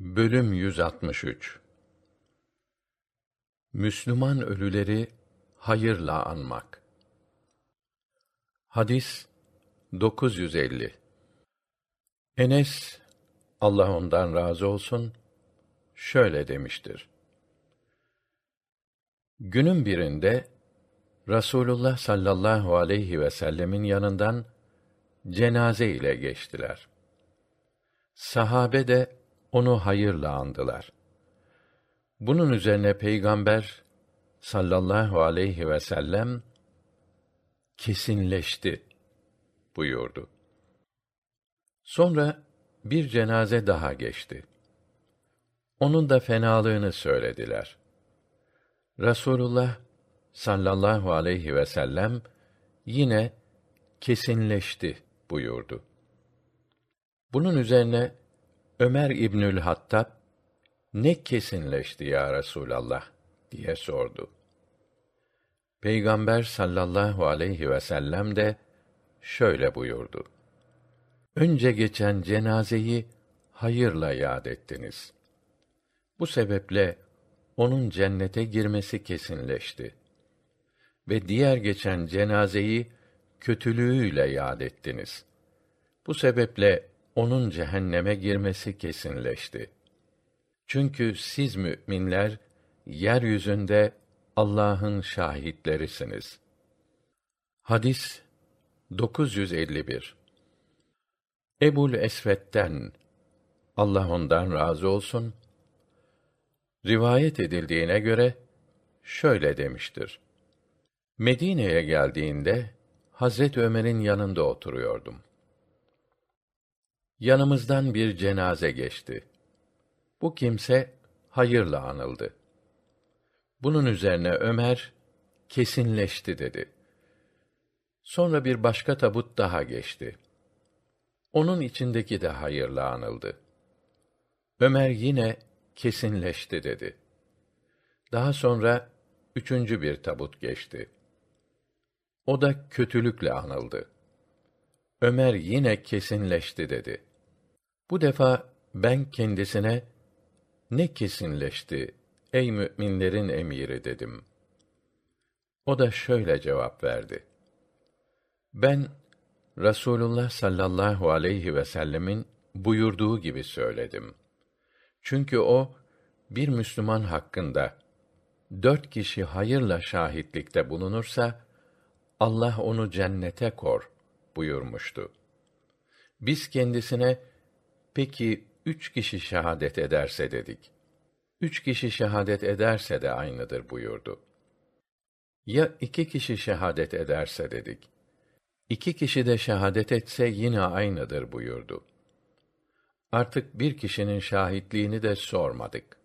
Bölüm 163 Müslüman ölüleri hayırla anmak. Hadis 950 Enes Allah ondan razı olsun şöyle demiştir. Günün birinde Rasulullah sallallahu aleyhi ve sellemin yanından cenaze ile geçtiler. Sahabe de onu hayırla andılar. Bunun üzerine Peygamber sallallahu aleyhi ve sellem kesinleşti buyurdu. Sonra bir cenaze daha geçti. Onun da fenalığını söylediler. Rasulullah sallallahu aleyhi ve sellem yine kesinleşti buyurdu. Bunun üzerine Ömer İbnül Hattab ne kesinleşti ya Resulallah diye sordu. Peygamber sallallahu aleyhi ve sellem de şöyle buyurdu. Önce geçen cenazeyi hayırla yad ettiniz. Bu sebeple onun cennete girmesi kesinleşti. Ve diğer geçen cenazeyi kötülüğüyle yad ettiniz. Bu sebeple onun cehenneme girmesi kesinleşti. Çünkü siz müminler yeryüzünde Allah'ın şahitlerisiniz. Hadis 951 Ebul Esved'den Allah ondan razı olsun rivayet edildiğine göre şöyle demiştir. Medine'ye geldiğinde Hazret Ömer'in yanında oturuyordum. Yanımızdan bir cenaze geçti. Bu kimse hayırla anıldı. Bunun üzerine Ömer kesinleşti dedi. Sonra bir başka tabut daha geçti. Onun içindeki de hayırla anıldı. Ömer yine kesinleşti dedi. Daha sonra üçüncü bir tabut geçti. O da kötülükle anıldı. Ömer yine kesinleşti dedi. Bu defa ben kendisine ne kesinleşti ey müminlerin emiri dedim. O da şöyle cevap verdi. Ben Rasulullah sallallahu aleyhi ve sellemin buyurduğu gibi söyledim. Çünkü o bir Müslüman hakkında dört kişi hayırla şahitlikte bulunursa Allah onu cennete kor buyurmuştu. Biz kendisine Peki üç kişi şehadet ederse dedik. Üç kişi şehadet ederse de aynıdır buyurdu. Ya iki kişi şehadet ederse dedik. İki kişi de şehadet etse yine aynıdır buyurdu. Artık bir kişinin şahitliğini de sormadık.